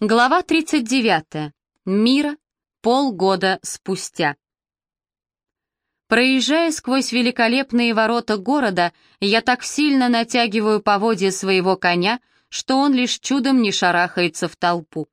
Глава 39. Мира. Полгода спустя. Проезжая сквозь великолепные ворота города, я так сильно натягиваю поводья своего коня, что он лишь чудом не шарахается в толпу.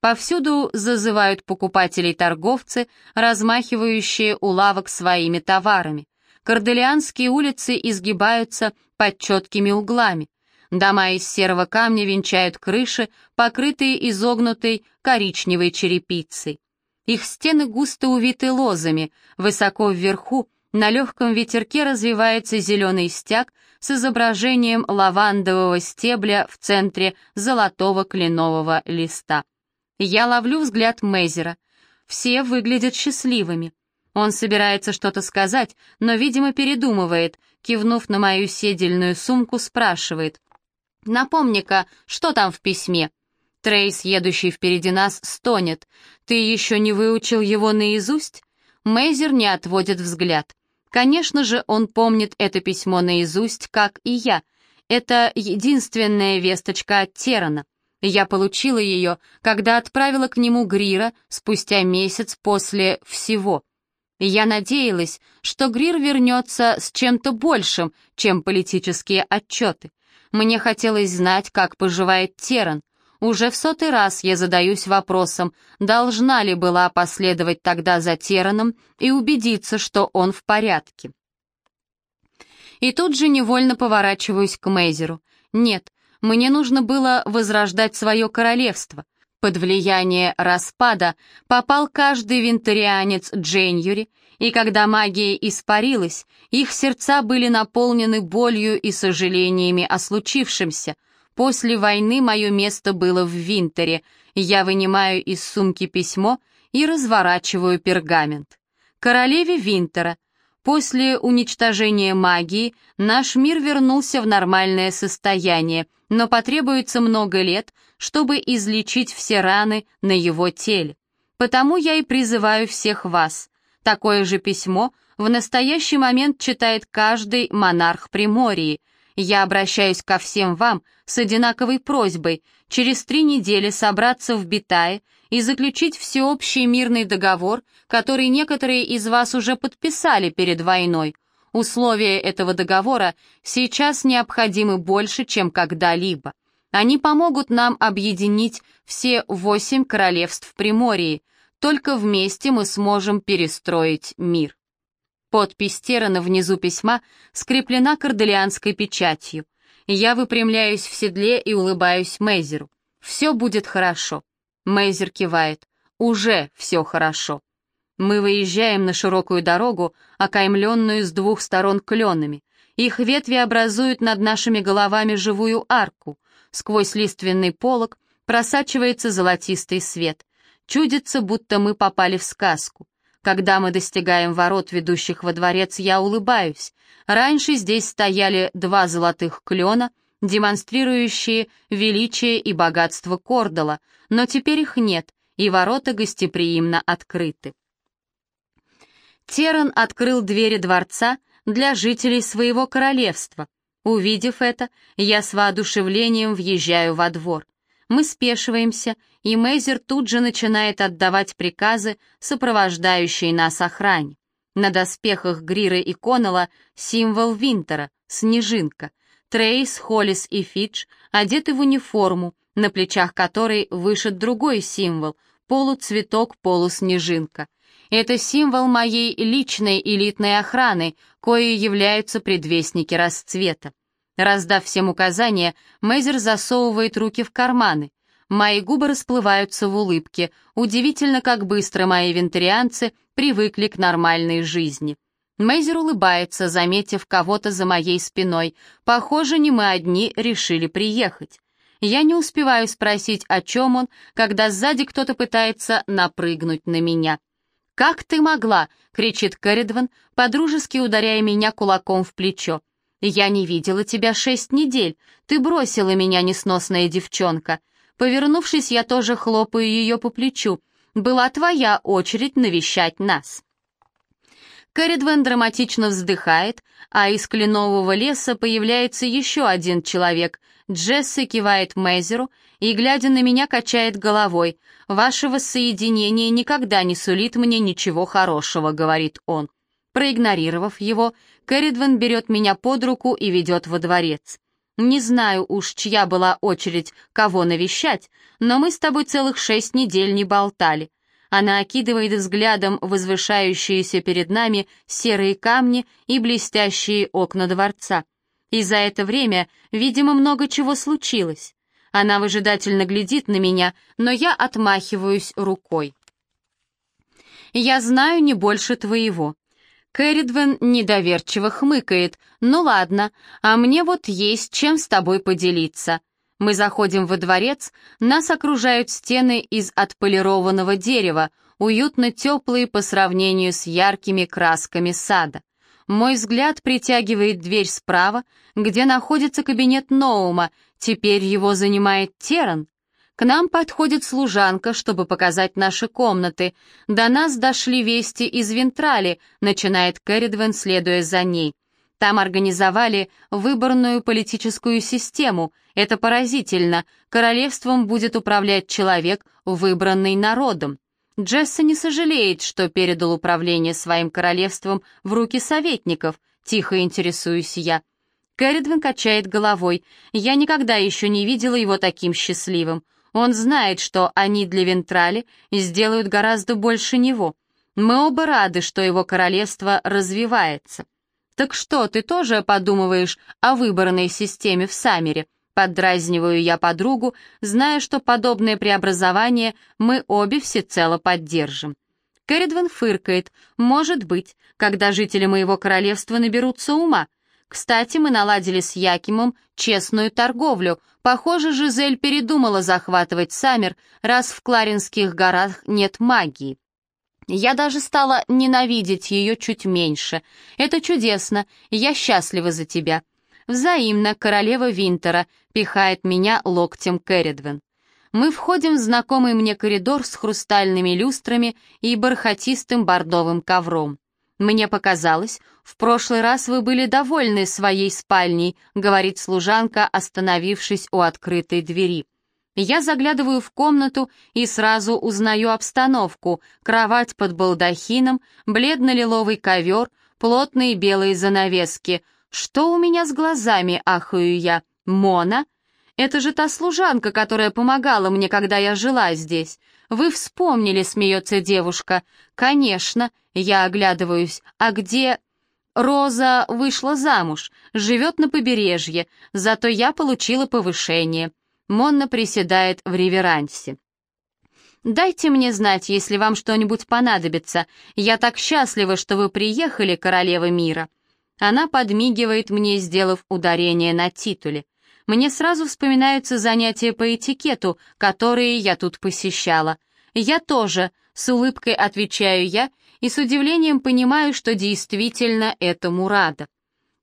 Повсюду зазывают покупателей торговцы, размахивающие у лавок своими товарами. Корделианские улицы изгибаются под четкими углами. Дома из серого камня венчают крыши, покрытые изогнутой коричневой черепицей. Их стены густо увиты лозами, высоко вверху на легком ветерке развивается зеленый стяг с изображением лавандового стебля в центре золотого кленового листа. Я ловлю взгляд Мейзера. Все выглядят счастливыми. Он собирается что-то сказать, но, видимо, передумывает, кивнув на мою седельную сумку, спрашивает — Напомни-ка, что там в письме?» Трейс, едущий впереди нас, стонет. «Ты еще не выучил его наизусть?» Мейзер не отводит взгляд. Конечно же, он помнит это письмо наизусть, как и я. Это единственная весточка от Терана. Я получила ее, когда отправила к нему Грира спустя месяц после всего. Я надеялась, что Грир вернется с чем-то большим, чем политические отчеты. Мне хотелось знать, как поживает Теран. Уже в сотый раз я задаюсь вопросом, должна ли была последовать тогда за Тераном и убедиться, что он в порядке. И тут же невольно поворачиваюсь к Мейзеру. Нет, мне нужно было возрождать свое королевство. Под влияние распада попал каждый винтерианец Дженюри, и когда магия испарилась, их сердца были наполнены болью и сожалениями о случившемся. После войны мое место было в Винтере. Я вынимаю из сумки письмо и разворачиваю пергамент. Королеве Винтера. После уничтожения магии наш мир вернулся в нормальное состояние, но потребуется много лет, чтобы излечить все раны на его теле. Потому я и призываю всех вас. Такое же письмо в настоящий момент читает каждый монарх Примории. Я обращаюсь ко всем вам с одинаковой просьбой через три недели собраться в Битае и заключить всеобщий мирный договор, который некоторые из вас уже подписали перед войной. Условия этого договора сейчас необходимы больше, чем когда-либо. Они помогут нам объединить все восемь королевств Примории, только вместе мы сможем перестроить мир. Подпись Терана внизу письма скреплена корделианской печатью. Я выпрямляюсь в седле и улыбаюсь Мейзеру. «Все будет хорошо». Мейзер кивает. «Уже все хорошо». Мы выезжаем на широкую дорогу, окаймленную с двух сторон кленами. Их ветви образуют над нашими головами живую арку. Сквозь лиственный полог просачивается золотистый свет. Чудится, будто мы попали в сказку. Когда мы достигаем ворот, ведущих во дворец, я улыбаюсь. Раньше здесь стояли два золотых клена, демонстрирующие величие и богатство Кордала, но теперь их нет, и ворота гостеприимно открыты. Теран открыл двери дворца для жителей своего королевства. Увидев это, я с воодушевлением въезжаю во двор. Мы спешиваемся, и Мейзер тут же начинает отдавать приказы, сопровождающие нас охране. На доспехах Грира и Коннелла символ Винтера, снежинка. Трейс, Холлис и Фидж одеты в униформу, на плечах которой вышит другой символ — полуцветок-полуснежинка. Это символ моей личной элитной охраны, кои являются предвестники расцвета. Раздав всем указания, Мейзер засовывает руки в карманы. Мои губы расплываются в улыбке. Удивительно, как быстро мои вентарианцы привыкли к нормальной жизни. Мейзер улыбается, заметив кого-то за моей спиной. Похоже, не мы одни решили приехать. Я не успеваю спросить, о чем он, когда сзади кто-то пытается напрыгнуть на меня. «Как ты могла?» — кричит Кэрридван, подружески ударяя меня кулаком в плечо. «Я не видела тебя шесть недель. Ты бросила меня, несносная девчонка». Повернувшись, я тоже хлопаю ее по плечу. «Была твоя очередь навещать нас». Кэрридвен драматично вздыхает, а из кленового леса появляется еще один человек. Джесси кивает Мейзеру и, глядя на меня, качает головой. «Ваше воссоединение никогда не сулит мне ничего хорошего», — говорит он. Проигнорировав его, Кэрридвен берет меня под руку и ведет во дворец. Не знаю уж, чья была очередь, кого навещать, но мы с тобой целых шесть недель не болтали. Она окидывает взглядом возвышающиеся перед нами серые камни и блестящие окна дворца. И за это время, видимо, много чего случилось. Она выжидательно глядит на меня, но я отмахиваюсь рукой. «Я знаю не больше твоего». Кэрридвен недоверчиво хмыкает. «Ну ладно, а мне вот есть чем с тобой поделиться». Мы заходим во дворец, нас окружают стены из отполированного дерева, уютно теплые по сравнению с яркими красками сада. Мой взгляд притягивает дверь справа, где находится кабинет Ноума, теперь его занимает Теран. К нам подходит служанка, чтобы показать наши комнаты. До нас дошли вести из Вентрали, начинает Кэрридвен, следуя за ней. Там организовали выборную политическую систему. Это поразительно. Королевством будет управлять человек, выбранный народом. Джесса не сожалеет, что передал управление своим королевством в руки советников. Тихо интересуюсь я. Кэрридвин качает головой. Я никогда еще не видела его таким счастливым. Он знает, что они для Вентрали сделают гораздо больше него. Мы оба рады, что его королевство развивается. «Так что, ты тоже подумываешь о выборной системе в Саммере?» Поддразниваю я подругу, зная, что подобное преобразование мы обе всецело поддержим. Кэрридвен фыркает. «Может быть, когда жители моего королевства наберутся ума. Кстати, мы наладили с Якимом честную торговлю. Похоже, Жизель передумала захватывать Саммер, раз в Кларинских горах нет магии. Я даже стала ненавидеть ее чуть меньше. Это чудесно, я счастлива за тебя. Взаимно королева Винтера пихает меня локтем Кэрридвен. Мы входим в знакомый мне коридор с хрустальными люстрами и бархатистым бордовым ковром. «Мне показалось, в прошлый раз вы были довольны своей спальней», говорит служанка, остановившись у открытой двери. Я заглядываю в комнату и сразу узнаю обстановку. Кровать под балдахином, бледно-лиловый ковер, плотные белые занавески. Что у меня с глазами, ахаю я? Мона? Это же та служанка, которая помогала мне, когда я жила здесь. Вы вспомнили, смеется девушка. Конечно, я оглядываюсь. А где... Роза вышла замуж, живет на побережье, зато я получила повышение. Монна приседает в реверансе. «Дайте мне знать, если вам что-нибудь понадобится. Я так счастлива, что вы приехали, королева мира». Она подмигивает мне, сделав ударение на титуле. Мне сразу вспоминаются занятия по этикету, которые я тут посещала. Я тоже, с улыбкой отвечаю я и с удивлением понимаю, что действительно этому рада.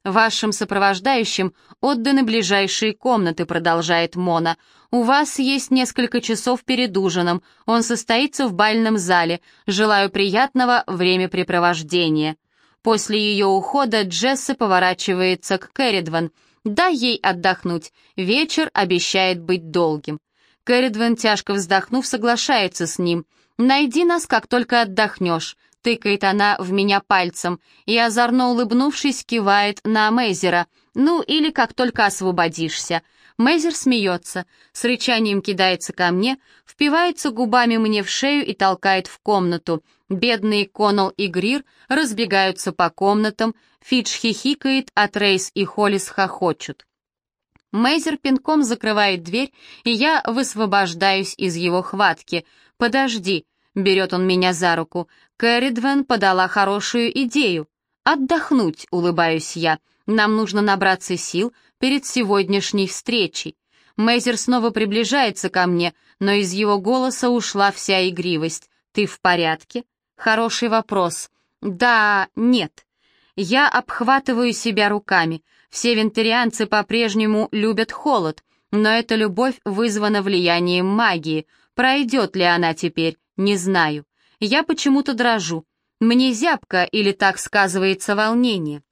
«Вашим сопровождающим отданы ближайшие комнаты», — продолжает Мона. «У вас есть несколько часов перед ужином. Он состоится в бальном зале. Желаю приятного времяпрепровождения». После ее ухода Джесса поворачивается к Кэрридван. «Дай ей отдохнуть. Вечер обещает быть долгим». Кэрридван, тяжко вздохнув, соглашается с ним. «Найди нас, как только отдохнешь тыкает она в меня пальцем и, озорно улыбнувшись, кивает на Мейзера. «Ну, или как только освободишься». Мейзер смеется, с рычанием кидается ко мне, впивается губами мне в шею и толкает в комнату. Бедные Коннелл и Грир разбегаются по комнатам, Фидж хихикает, а Трейс и Холлис хохочут. Мейзер пинком закрывает дверь, и я высвобождаюсь из его хватки. «Подожди», — берет он меня за руку, Кэрридвен подала хорошую идею. «Отдохнуть», — улыбаюсь я. «Нам нужно набраться сил перед сегодняшней встречей». Мейзер снова приближается ко мне, но из его голоса ушла вся игривость. «Ты в порядке?» «Хороший вопрос». «Да, нет». Я обхватываю себя руками. Все вентарианцы по-прежнему любят холод, но эта любовь вызвана влиянием магии. Пройдет ли она теперь, не знаю. Я почему-то дрожу. Мне зябко или так сказывается волнение.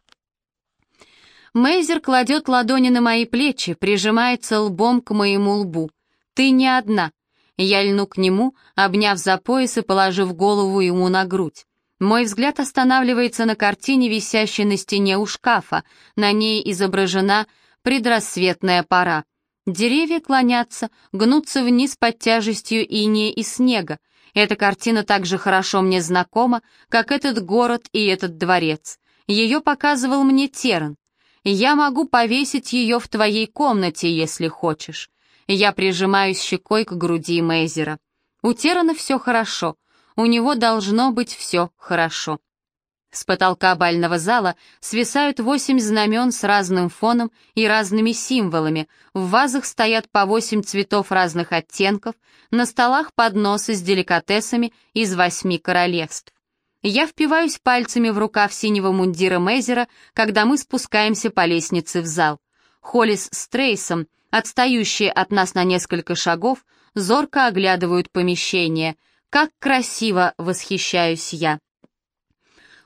Мейзер кладет ладони на мои плечи, прижимается лбом к моему лбу. «Ты не одна». Я льну к нему, обняв за пояс и положив голову ему на грудь. Мой взгляд останавливается на картине, висящей на стене у шкафа. На ней изображена предрассветная пора. Деревья клонятся, гнутся вниз под тяжестью инея и снега. Эта картина так же хорошо мне знакома, как этот город и этот дворец. Ее показывал мне Терн. Я могу повесить ее в твоей комнате, если хочешь. Я прижимаюсь щекой к груди Мейзера. У Терана все хорошо. У него должно быть все хорошо. С потолка бального зала свисают восемь знамен с разным фоном и разными символами, в вазах стоят по восемь цветов разных оттенков, на столах подносы с деликатесами из восьми королевств. Я впиваюсь пальцами в рукав синего мундира Мейзера, когда мы спускаемся по лестнице в зал. Холлис с Трейсом, отстающие от нас на несколько шагов, зорко оглядывают помещение. Как красиво восхищаюсь я.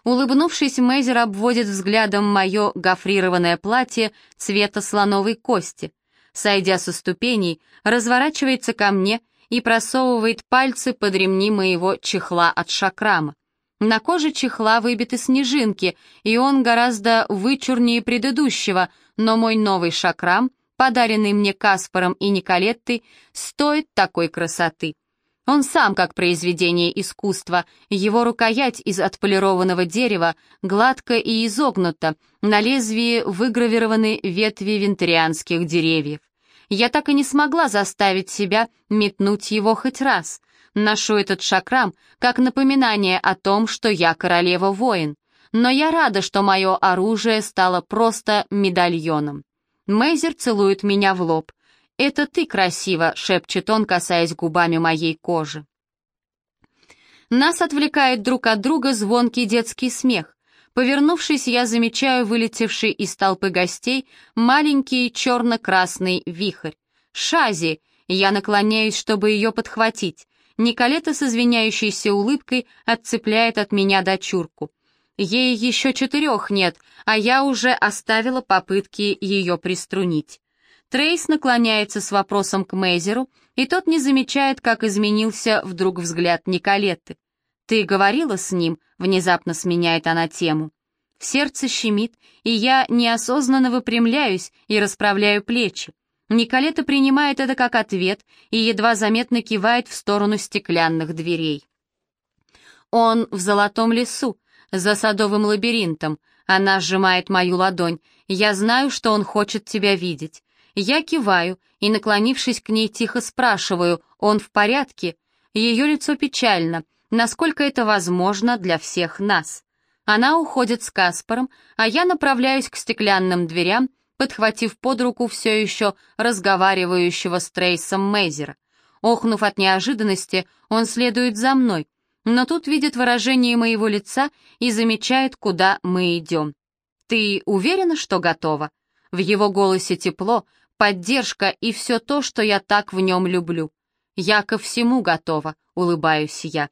Улыбнувшись, Мейзер обводит взглядом мое гофрированное платье цвета слоновой кости. Сойдя со ступеней, разворачивается ко мне и просовывает пальцы под ремни моего чехла от шакрама. На коже чехла выбиты снежинки, и он гораздо вычурнее предыдущего, но мой новый шакрам, подаренный мне Каспаром и Николеттой, стоит такой красоты. Он сам как произведение искусства, его рукоять из отполированного дерева гладко и изогнута, на лезвии выгравированы ветви вентарианских деревьев. Я так и не смогла заставить себя метнуть его хоть раз. Ношу этот шакрам как напоминание о том, что я королева-воин. Но я рада, что мое оружие стало просто медальоном. Мейзер целует меня в лоб. «Это ты красиво», — шепчет он, касаясь губами моей кожи. Нас отвлекает друг от друга звонкий детский смех. Повернувшись, я замечаю вылетевший из толпы гостей маленький черно-красный вихрь. «Шази!» Я наклоняюсь, чтобы ее подхватить. Николета с извиняющейся улыбкой отцепляет от меня дочурку. Ей еще четырех нет, а я уже оставила попытки ее приструнить. Трейс наклоняется с вопросом к Мейзеру, и тот не замечает, как изменился вдруг взгляд Николетты. «Ты говорила с ним?» — внезапно сменяет она тему. Сердце щемит, и я неосознанно выпрямляюсь и расправляю плечи. Николета принимает это как ответ и едва заметно кивает в сторону стеклянных дверей. Он в золотом лесу, за садовым лабиринтом. Она сжимает мою ладонь. Я знаю, что он хочет тебя видеть. Я киваю и, наклонившись к ней, тихо спрашиваю, он в порядке? Ее лицо печально, насколько это возможно для всех нас. Она уходит с Каспаром, а я направляюсь к стеклянным дверям, подхватив под руку все еще разговаривающего с Трейсом Мейзера. Охнув от неожиданности, он следует за мной, но тут видит выражение моего лица и замечает, куда мы идем. «Ты уверена, что готова?» В его голосе тепло, поддержка и все то, что я так в нем люблю. Я ко всему готова, улыбаюсь я.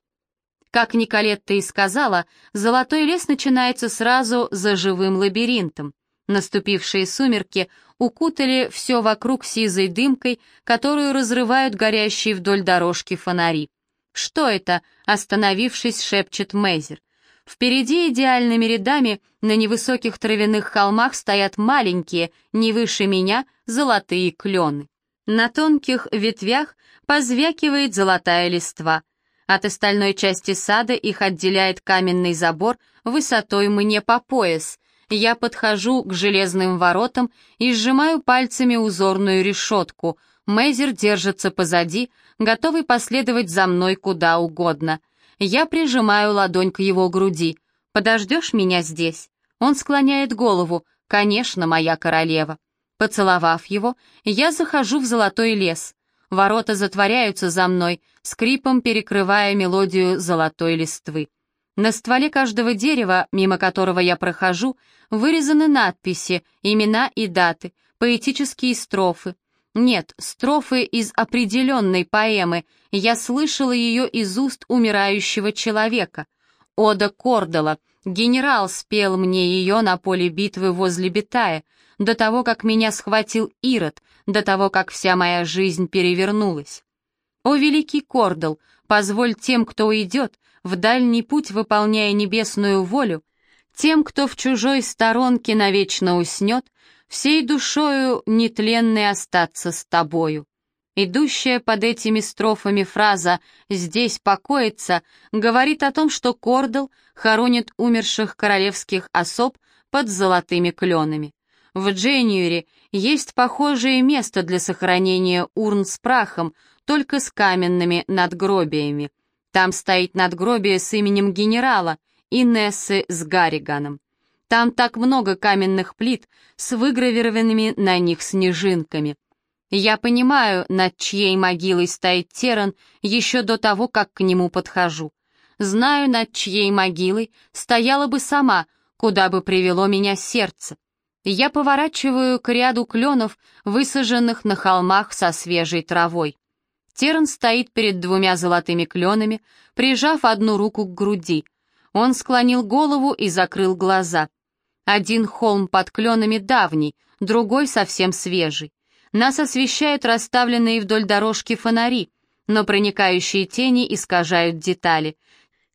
Как Николетта и сказала, золотой лес начинается сразу за живым лабиринтом. Наступившие сумерки укутали все вокруг сизой дымкой, которую разрывают горящие вдоль дорожки фонари. «Что это?» — остановившись, шепчет Мейзер. Впереди идеальными рядами на невысоких травяных холмах стоят маленькие, не выше меня, золотые клены. На тонких ветвях позвякивает золотая листва. От остальной части сада их отделяет каменный забор высотой мне по пояс. Я подхожу к железным воротам и сжимаю пальцами узорную решетку. Мейзер держится позади, готовый последовать за мной куда угодно. Я прижимаю ладонь к его груди. «Подождешь меня здесь?» Он склоняет голову. «Конечно, моя королева». Поцеловав его, я захожу в золотой лес. Ворота затворяются за мной, скрипом перекрывая мелодию золотой листвы. На стволе каждого дерева, мимо которого я прохожу, вырезаны надписи, имена и даты, поэтические строфы. Нет, строфы из определенной поэмы, я слышала ее из уст умирающего человека. Ода Кордала. Генерал спел мне ее на поле битвы возле Битая, до того, как меня схватил Ирод, до того, как вся моя жизнь перевернулась. О, великий Кордал, позволь тем, кто уйдет, в дальний путь выполняя небесную волю, тем, кто в чужой сторонке навечно уснет, всей душою нетленной остаться с тобою. Идущая под этими строфами фраза «здесь покоится» говорит о том, что Кордал хоронит умерших королевских особ под золотыми кленами. В Дженюре есть похожее место для сохранения урн с прахом, только с каменными надгробиями. Там стоит надгробие с именем генерала, Инессы с Гарриганом. Там так много каменных плит с выгравированными на них снежинками. Я понимаю, над чьей могилой стоит Теран еще до того, как к нему подхожу. Знаю, над чьей могилой стояла бы сама, куда бы привело меня сердце. Я поворачиваю к ряду кленов, высаженных на холмах со свежей травой. Теран стоит перед двумя золотыми кленами, прижав одну руку к груди. Он склонил голову и закрыл глаза. Один холм под кленами давний, другой совсем свежий. Нас освещают расставленные вдоль дорожки фонари, но проникающие тени искажают детали.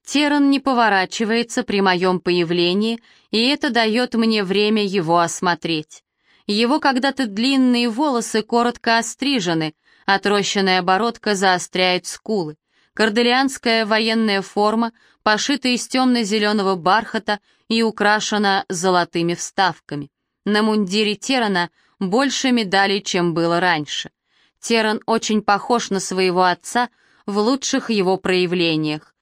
Теран не поворачивается при моем появлении, и это дает мне время его осмотреть. Его когда-то длинные волосы коротко острижены, отрощенная бородка заостряет скулы. Корделианская военная форма пошита из темно-зеленого бархата и украшена золотыми вставками. На мундире Терана больше медалей, чем было раньше. Теран очень похож на своего отца в лучших его проявлениях.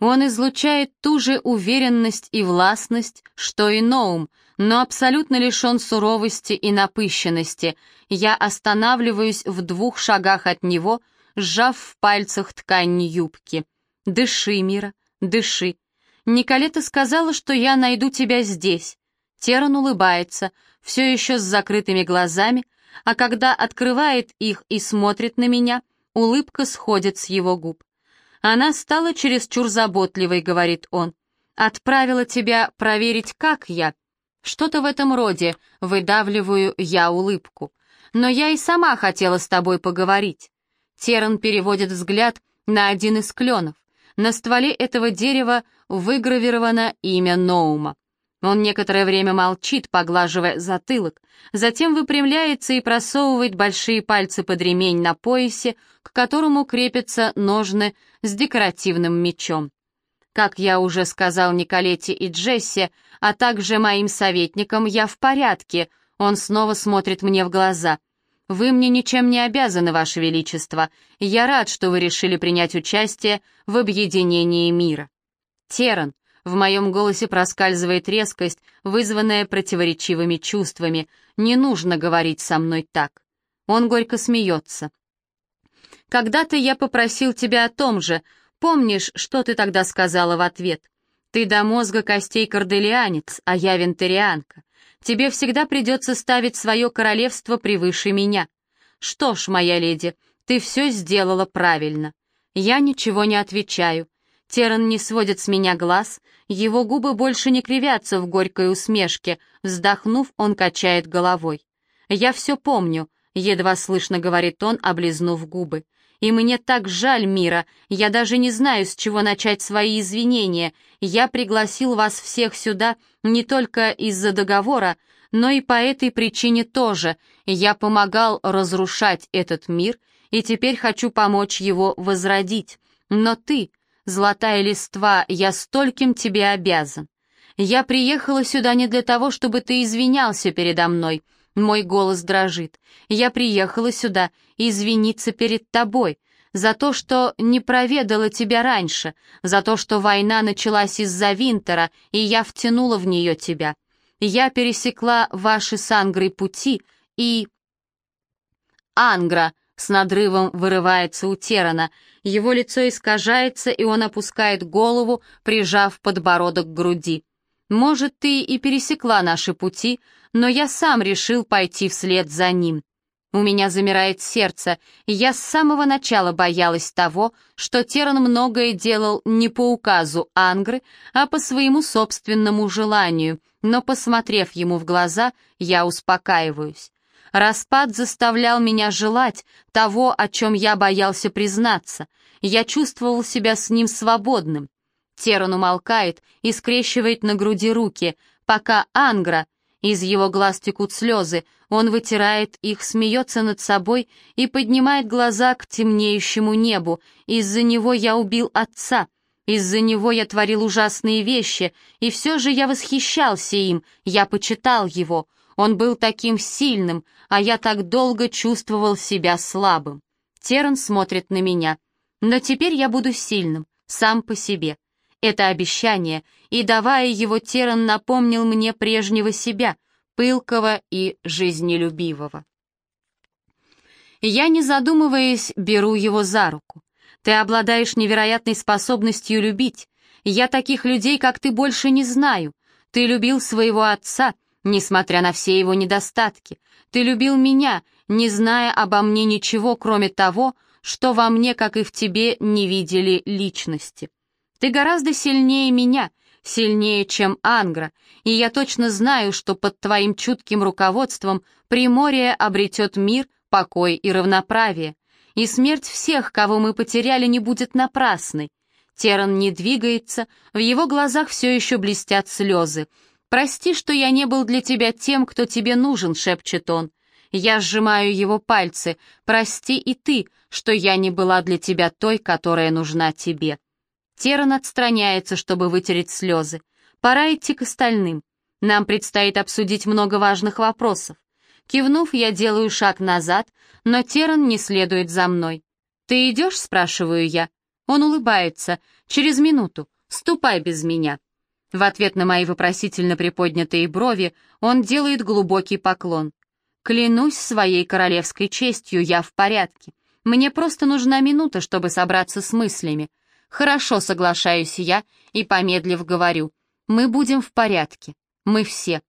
Он излучает ту же уверенность и властность, что и Ноум, но абсолютно лишен суровости и напыщенности. Я останавливаюсь в двух шагах от него, сжав в пальцах ткань юбки. «Дыши, Мира, дыши. Николета сказала, что я найду тебя здесь». Теран улыбается, все еще с закрытыми глазами, а когда открывает их и смотрит на меня, улыбка сходит с его губ. «Она стала чересчур заботливой», — говорит он. «Отправила тебя проверить, как я». Что-то в этом роде, выдавливаю я улыбку. «Но я и сама хотела с тобой поговорить». Теран переводит взгляд на один из кленов. На стволе этого дерева выгравировано имя Ноума. Он некоторое время молчит, поглаживая затылок, затем выпрямляется и просовывает большие пальцы под ремень на поясе, к которому крепятся ножны с декоративным мечом. Как я уже сказал Николете и Джессе, а также моим советникам, я в порядке. Он снова смотрит мне в глаза. Вы мне ничем не обязаны, Ваше Величество. Я рад, что вы решили принять участие в объединении мира. Теран, в моем голосе проскальзывает резкость, вызванная противоречивыми чувствами. Не нужно говорить со мной так. Он горько смеется. Когда-то я попросил тебя о том же. Помнишь, что ты тогда сказала в ответ? Ты до мозга костей корделианец, а я вентарианка. Тебе всегда придется ставить свое королевство превыше меня. Что ж, моя леди, ты все сделала правильно. Я ничего не отвечаю. Теран не сводит с меня глаз, его губы больше не кривятся в горькой усмешке, вздохнув, он качает головой. «Я все помню», — едва слышно говорит он, облизнув губы. «И мне так жаль, Мира, я даже не знаю, с чего начать свои извинения. Я пригласил вас всех сюда не только из-за договора, но и по этой причине тоже. Я помогал разрушать этот мир, и теперь хочу помочь его возродить. Но ты, Золотая листва, я стольким тебе обязан. Я приехала сюда не для того, чтобы ты извинялся передо мной. Мой голос дрожит. Я приехала сюда извиниться перед тобой, за то, что не проведала тебя раньше, за то, что война началась из-за Винтера, и я втянула в нее тебя. Я пересекла ваши с Ангрой пути и... Ангра, с надрывом вырывается у Терана. Его лицо искажается, и он опускает голову, прижав подбородок к груди. «Может, ты и пересекла наши пути, но я сам решил пойти вслед за ним». У меня замирает сердце, я с самого начала боялась того, что Теран многое делал не по указу Ангры, а по своему собственному желанию, но, посмотрев ему в глаза, я успокаиваюсь. Распад заставлял меня желать того, о чем я боялся признаться. Я чувствовал себя с ним свободным. Теран умолкает и скрещивает на груди руки, пока Ангра, из его глаз текут слезы, он вытирает их, смеется над собой и поднимает глаза к темнеющему небу. Из-за него я убил отца, из-за него я творил ужасные вещи, и все же я восхищался им, я почитал его. Он был таким сильным, а я так долго чувствовал себя слабым. Теран смотрит на меня. Но теперь я буду сильным, сам по себе. Это обещание, и давая его, Теран напомнил мне прежнего себя, пылкого и жизнелюбивого. Я, не задумываясь, беру его за руку. Ты обладаешь невероятной способностью любить. Я таких людей, как ты, больше не знаю. Ты любил своего отца, несмотря на все его недостатки. Ты любил меня, не зная обо мне ничего, кроме того, что во мне, как и в тебе, не видели личности. Ты гораздо сильнее меня, сильнее, чем Ангра, и я точно знаю, что под твоим чутким руководством Приморье обретет мир, покой и равноправие, и смерть всех, кого мы потеряли, не будет напрасной. Теран не двигается, в его глазах все еще блестят слезы, «Прости, что я не был для тебя тем, кто тебе нужен», — шепчет он. Я сжимаю его пальцы. «Прости и ты, что я не была для тебя той, которая нужна тебе». Теран отстраняется, чтобы вытереть слезы. Пора идти к остальным. Нам предстоит обсудить много важных вопросов. Кивнув, я делаю шаг назад, но Теран не следует за мной. «Ты идешь?» — спрашиваю я. Он улыбается. «Через минуту. Ступай без меня». В ответ на мои вопросительно приподнятые брови он делает глубокий поклон. «Клянусь своей королевской честью, я в порядке. Мне просто нужна минута, чтобы собраться с мыслями. Хорошо, соглашаюсь я и, помедлив, говорю. Мы будем в порядке. Мы все».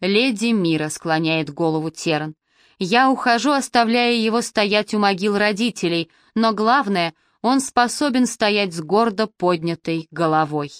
Леди Мира склоняет голову Теран. Я ухожу, оставляя его стоять у могил родителей, но главное, он способен стоять с гордо поднятой головой.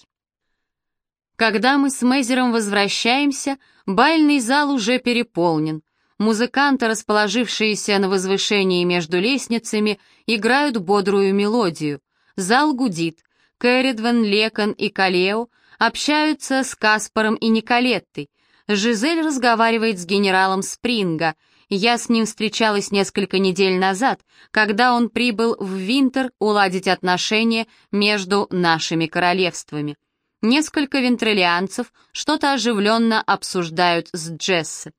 Когда мы с Мейзером возвращаемся, бальный зал уже переполнен. Музыканты, расположившиеся на возвышении между лестницами, играют бодрую мелодию. Зал гудит. Кэрридвен, Лекон и Калео общаются с Каспаром и Николеттой. Жизель разговаривает с генералом Спринга. Я с ним встречалась несколько недель назад, когда он прибыл в Винтер уладить отношения между нашими королевствами. Несколько вентролианцев что-то оживленно обсуждают с Джесси.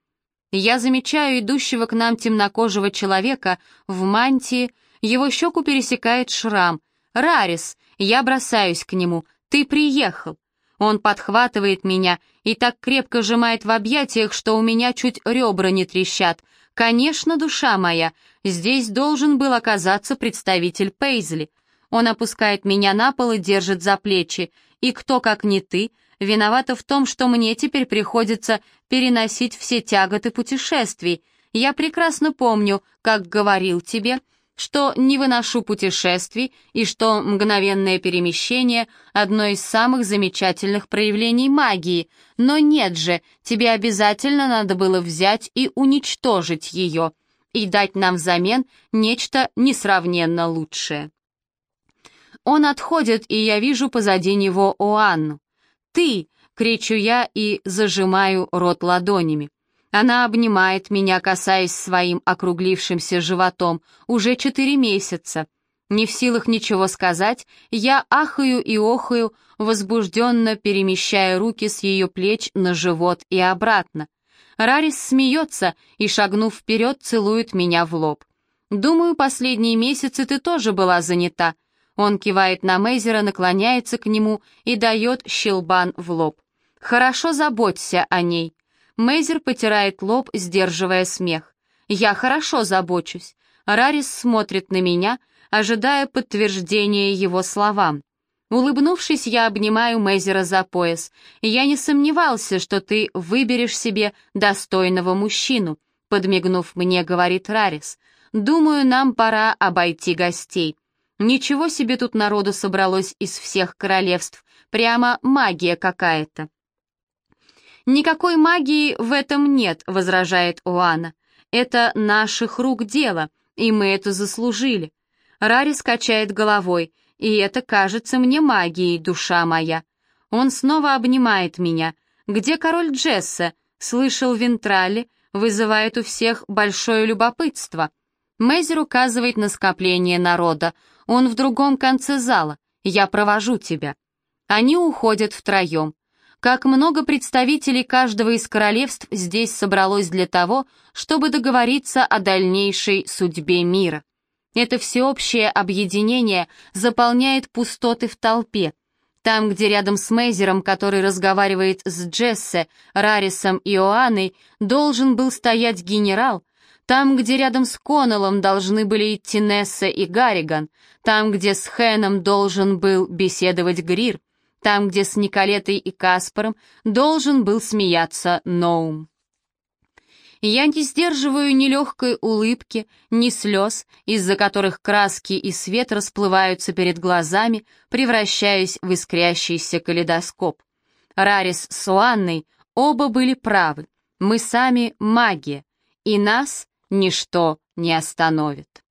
Я замечаю идущего к нам темнокожего человека в мантии, его щеку пересекает шрам. «Рарис!» Я бросаюсь к нему. «Ты приехал!» Он подхватывает меня и так крепко сжимает в объятиях, что у меня чуть ребра не трещат. «Конечно, душа моя, здесь должен был оказаться представитель Пейзли». Он опускает меня на пол и держит за плечи. И кто, как не ты, виновата в том, что мне теперь приходится переносить все тяготы путешествий. Я прекрасно помню, как говорил тебе, что не выношу путешествий и что мгновенное перемещение — одно из самых замечательных проявлений магии. Но нет же, тебе обязательно надо было взять и уничтожить ее и дать нам взамен нечто несравненно лучшее. Он отходит, и я вижу позади него Оанну. «Ты!» — кричу я и зажимаю рот ладонями. Она обнимает меня, касаясь своим округлившимся животом, уже четыре месяца. Не в силах ничего сказать, я ахаю и охаю, возбужденно перемещая руки с ее плеч на живот и обратно. Рарис смеется и, шагнув вперед, целует меня в лоб. «Думаю, последние месяцы ты тоже была занята», он кивает на Мейзера, наклоняется к нему и дает щелбан в лоб. «Хорошо заботься о ней». Мейзер потирает лоб, сдерживая смех. «Я хорошо забочусь». Рарис смотрит на меня, ожидая подтверждения его словам. Улыбнувшись, я обнимаю Мейзера за пояс. «Я не сомневался, что ты выберешь себе достойного мужчину. подмигнув мне, говорит Рарис. «Думаю, нам пора обойти гостей. Ничего себе тут народу собралось из всех королевств. Прямо магия какая-то». «Никакой магии в этом нет», — возражает Уана. «Это наших рук дело, и мы это заслужили». Рарис качает головой, и это кажется мне магией, душа моя. Он снова обнимает меня. «Где король Джесса?» Слышал Вентрали, вызывает у всех большое любопытство. Мейзер указывает на скопление народа. Он в другом конце зала. Я провожу тебя. Они уходят втроем. Как много представителей каждого из королевств здесь собралось для того, чтобы договориться о дальнейшей судьбе мира. Это всеобщее объединение заполняет пустоты в толпе. Там, где рядом с Мейзером, который разговаривает с Джессе, Рарисом и Оанной, должен был стоять генерал, там, где рядом с Коннеллом должны были идти Несса и Гарриган, там, где с Хэном должен был беседовать Грир, там, где с Николетой и Каспаром должен был смеяться Ноум. Я не сдерживаю ни легкой улыбки, ни слез, из-за которых краски и свет расплываются перед глазами, превращаясь в искрящийся калейдоскоп. Рарис с Уанной оба были правы. Мы сами магия, и нас ничто не остановит.